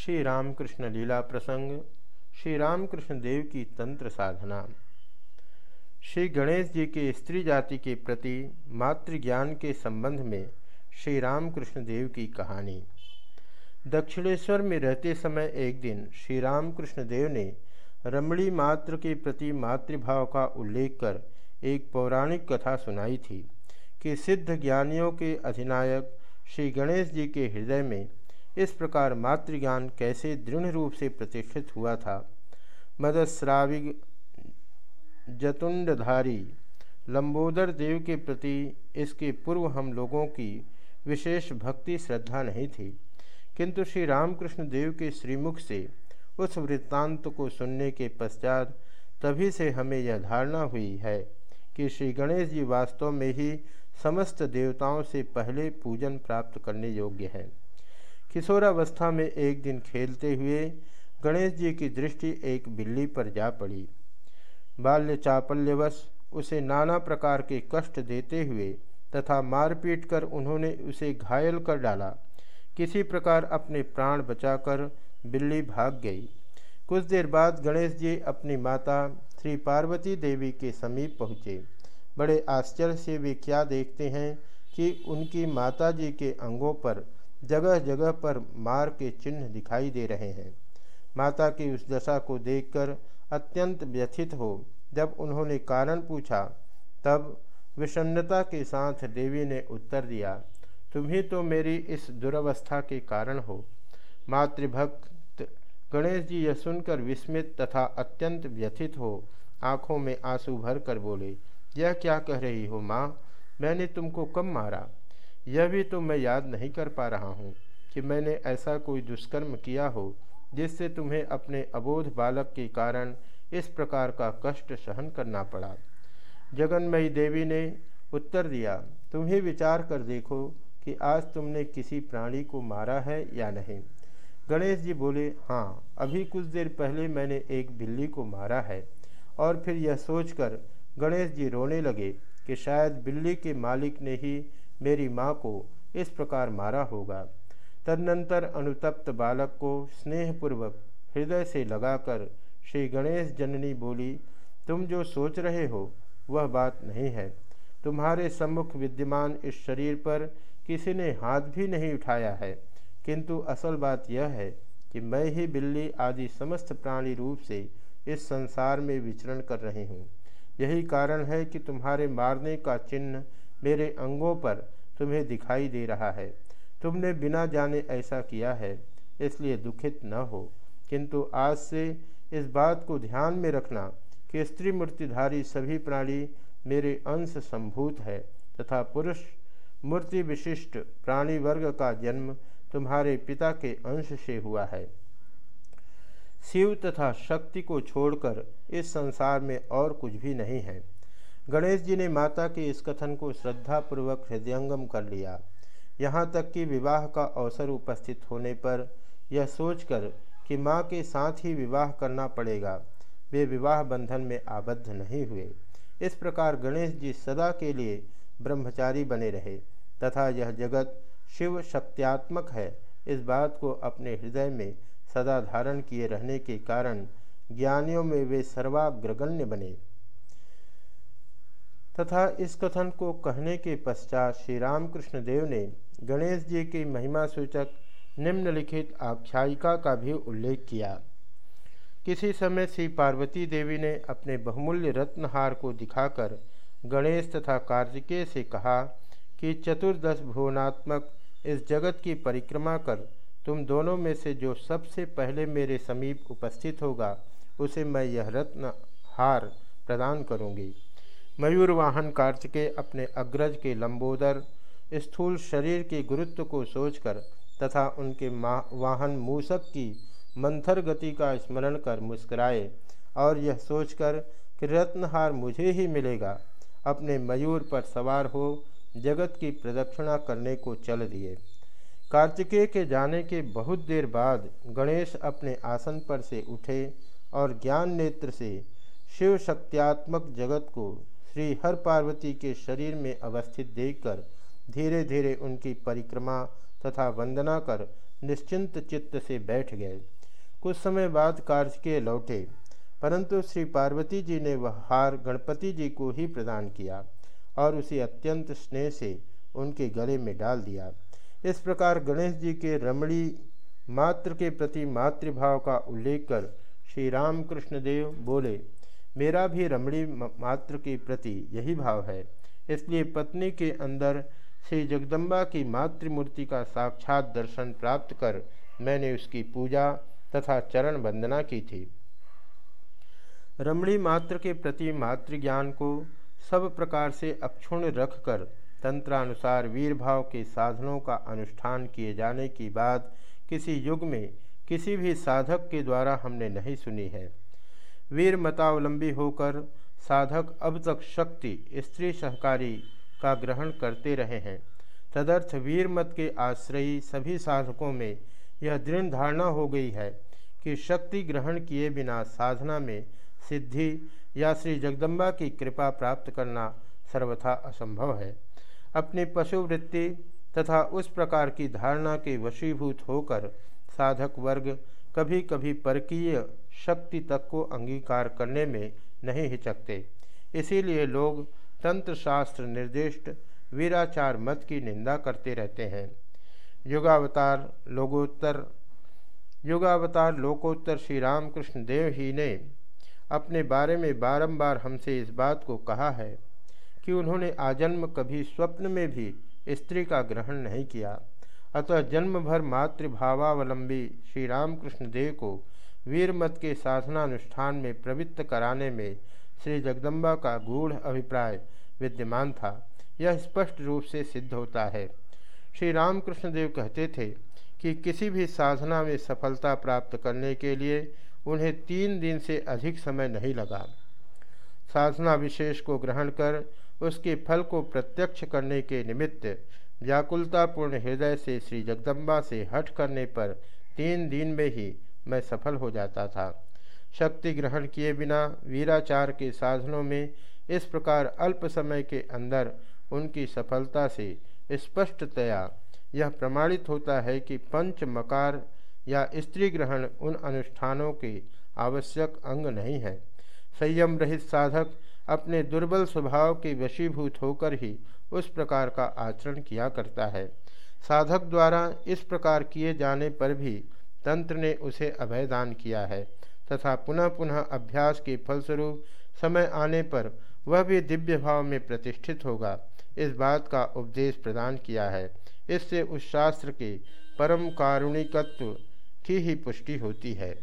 श्री रामकृष्ण लीला प्रसंग श्री रामकृष्ण देव की तंत्र साधना। श्री गणेश जी के स्त्री जाति के प्रति मातृ ज्ञान के संबंध में श्री रामकृष्ण देव की कहानी। दक्षिणेश्वर में रहते समय एक दिन श्री रामकृष्ण देव ने रमणी मात्र के प्रति मातृभाव का उल्लेख कर एक पौराणिक कथा सुनाई थी कि सिद्ध ज्ञानियों के अधिनायक श्री गणेश जी के हृदय में इस प्रकार मातृज्ञान कैसे दृढ़ रूप से प्रतिष्ठित हुआ था। मदस्राविग जतुंडधारी लंबोदर देव के प्रति इसके पूर्व हम लोगों की विशेष भक्ति श्रद्धा नहीं थी। किंतु श्री रामकृष्ण देव के श्रीमुख से उस वृत्तांत को सुनने के पश्चात तभी से हमें यह धारणा हुई है कि श्री गणेश जी वास्तव में ही समस्त देवताओं से पहले पूजन प्राप्त करने योग्य है। किशोरावस्था में एक दिन खेलते हुए गणेश जी की दृष्टि एक बिल्ली पर जा पड़ी। बाल्य चापल्यवश उसे नाना प्रकार के कष्ट देते हुए तथा मारपीट कर उन्होंने उसे घायल कर डाला। किसी प्रकार अपने प्राण बचाकर बिल्ली भाग गई। कुछ देर बाद गणेश जी अपनी माता श्री पार्वती देवी के समीप पहुँचे। बड़े आश्चर्य से वे क्या देखते हैं कि उनकी माता जी के अंगों पर जगह जगह पर मार के चिन्ह दिखाई दे रहे हैं। माता की उस दशा को देखकर अत्यंत व्यथित हो, जब उन्होंने कारण पूछा, तब विषन्नता के साथ देवी ने उत्तर दिया, तुम्ही तो मेरी इस दुर्वस्था के कारण हो। मातृभक्त गणेश जी यह सुनकर विस्मित तथा अत्यंत व्यथित हो, आँखों में आँसू भर कर बोले, यह क्या कह रही हो माँ? मैंने तुमको कब मारा? यह भी तो मैं याद नहीं कर पा रहा हूँ कि मैंने ऐसा कोई दुष्कर्म किया हो, जिससे तुम्हें अपने अबोध बालक के कारण इस प्रकार का कष्ट सहन करना पड़ा। जगन्मयी देवी ने उत्तर दिया तुम ही विचार कर देखो कि आज तुमने किसी प्राणी को मारा है या नहीं? गणेश जी बोले हाँ अभी कुछ देर पहले मैंने एक बिल्ली को मारा है। और फिर यह सोचकर गणेश जी रोने लगे कि शायद बिल्ली के मालिक ने ही मेरी माँ को इस प्रकार मारा होगा। तदनंतर अनुतप्त बालक को स्नेहपूर्वक हृदय से लगाकर श्री गणेश जननी बोली, तुम जो सोच रहे हो, वह बात नहीं है। तुम्हारे सम्मुख विद्यमान इस शरीर पर किसी ने हाथ भी नहीं उठाया है। किंतु असल बात यह है कि मैं ही बिल्ली आदि समस्त प्राणी रूप से इस संसार में विचरण कर रही हूँ। यही कारण है कि तुम्हारे मारने का चिन्ह मेरे अंगों पर तुम्हें दिखाई दे रहा है। तुमने बिना जाने ऐसा किया है, इसलिए दुखित न हो। किंतु आज से इस बात को ध्यान में रखना कि स्त्री मूर्तिधारी सभी प्राणी मेरे अंश संभूत है तथा पुरुष मूर्ति विशिष्ट प्राणी वर्ग का जन्म तुम्हारे पिता के अंश से हुआ है। शिव तथा शक्ति को छोड़कर इस संसार में और कुछ भी नहीं है। गणेश जी ने माता के इस कथन को श्रद्धापूर्वक हृदयंगम कर लिया। यहाँ तक कि विवाह का अवसर उपस्थित होने पर यह सोचकर कि माँ के साथ ही विवाह करना पड़ेगा, वे विवाह बंधन में आबद्ध नहीं हुए। इस प्रकार गणेश जी सदा के लिए ब्रह्मचारी बने रहे, तथा यह जगत शिव शक्त्यात्मक है, इस बात को अपने हृदय में सदा धारण किए रहने के कारण ज्ञानियों में वे सर्वाग्रगण्य बने। तथा इस कथन को कहने के पश्चात श्री रामकृष्ण देव ने गणेश जी की महिमा सूचक निम्नलिखित आख्यायिका का भी उल्लेख किया। किसी समय श्री पार्वती देवी ने अपने बहुमूल्य रत्नहार को दिखाकर गणेश तथा कार्तिकेय से कहा कि चतुर्दश भुवनात्मक इस जगत की परिक्रमा कर तुम दोनों में से जो सबसे पहले मेरे समीप उपस्थित होगा, उसे मैं यह रत्न हार प्रदान करूँगी। मयूर वाहन कार्तिकेय अपने अग्रज के लंबोदर, स्थूल शरीर के गुरुत्व को सोचकर तथा उनके वाहन मूसक की मंथर गति का स्मरण कर मुस्कुराए और यह सोचकर कि रत्नहार मुझे ही मिलेगा, अपने मयूर पर सवार हो जगत की प्रदक्षिणा करने को चल दिए। कार्तिकेय के जाने के बहुत देर बाद गणेश अपने आसन पर से उठे और ज्ञान नेत्र से शिव शक्त्यात्मक जगत को श्री हर पार्वती के शरीर में अवस्थित देखकर धीरे धीरे उनकी परिक्रमा तथा वंदना कर निश्चिंत चित्त से बैठ गए। कुछ समय बाद कार्य के लौटे, परंतु श्री पार्वती जी ने वह हार गणपति जी को ही प्रदान किया और उसे अत्यंत स्नेह से उनके गले में डाल दिया। इस प्रकार गणेश जी के रमणी मात्र के प्रति मातृभाव का उल्लेख कर श्री रामकृष्ण देव बोले मेरा भी रमणी मात्र के प्रति यही भाव है। इसलिए पत्नी के अंदर श्री जगदम्बा की मातृमूर्ति का साक्षात दर्शन प्राप्त कर मैंने उसकी पूजा तथा चरण वंदना की थी। रमणी मात्र के प्रति मातृज्ञान को सब प्रकार से अक्षुण रखकर तंत्रानुसार वीर भाव के साधनों का अनुष्ठान किए जाने की बात किसी युग में किसी भी साधक के द्वारा हमने नहीं सुनी है। वीर मतावलंबी होकर साधक अब तक शक्ति, स्त्री सहकारी का ग्रहण करते रहे हैं। तदर्थ वीर मत के आश्रयी सभी साधकों में यह दृढ़ धारणा हो गई है कि शक्ति ग्रहण किए बिना साधना में सिद्धि या श्री जगदम्बा की कृपा प्राप्त करना सर्वथा असंभव है। अपनी पशुवृत्ति तथा उस प्रकार की धारणा के वशीभूत होकर साधक वर्ग कभी कभी परकीय शक्ति तक को अंगीकार करने में नहीं हिचकते। इसीलिए लोग तंत्र शास्त्र निर्दिष्ट वीराचार मत की निंदा करते रहते हैं। युगावतार लोगोत्तर, युगावतार लोकोत्तर श्री रामकृष्ण देव ही ने अपने बारे में बारंबार हमसे इस बात को कहा है कि उन्होंने आजन्म कभी स्वप्न में भी स्त्री का ग्रहण नहीं किया। अतः जन्म भर मातृभावावलंबी श्री रामकृष्ण देव को वीरमत के साधनानुष्ठान में प्रवृत्त कराने में श्री जगदम्बा का गूढ़ अभिप्राय विद्यमान था। यह स्पष्ट रूप से सिद्ध होता है। श्री रामकृष्ण देव कहते थे कि किसी भी साधना में सफलता प्राप्त करने के लिए उन्हें तीन दिन से अधिक समय नहीं लगा। साधना विशेष को ग्रहण कर उसके फल को प्रत्यक्ष करने के निमित्त व्याकुलतापूर्ण हृदय से श्री जगदम्बा से हट करने पर तीन दिन में ही मैं सफल हो जाता था। शक्ति ग्रहण किए बिना वीराचार के साधनों में इस प्रकार अल्प समय के अंदर उनकी सफलता से स्पष्टतया यह प्रमाणित होता है कि पंच मकार या स्त्री ग्रहण उन अनुष्ठानों के आवश्यक अंग नहीं है। संयम रहित साधक अपने दुर्बल स्वभाव के वशीभूत होकर ही उस प्रकार का आचरण किया करता है। साधक द्वारा इस प्रकार किए जाने पर भी तंत्र ने उसे अभयदान किया है, तथा पुनः पुनः अभ्यास के फलस्वरूप समय आने पर वह भी दिव्य भाव में प्रतिष्ठित होगा, इस बात का उपदेश प्रदान किया है। इससे उस शास्त्र के परम कारुणिकत्व की ही पुष्टि होती है।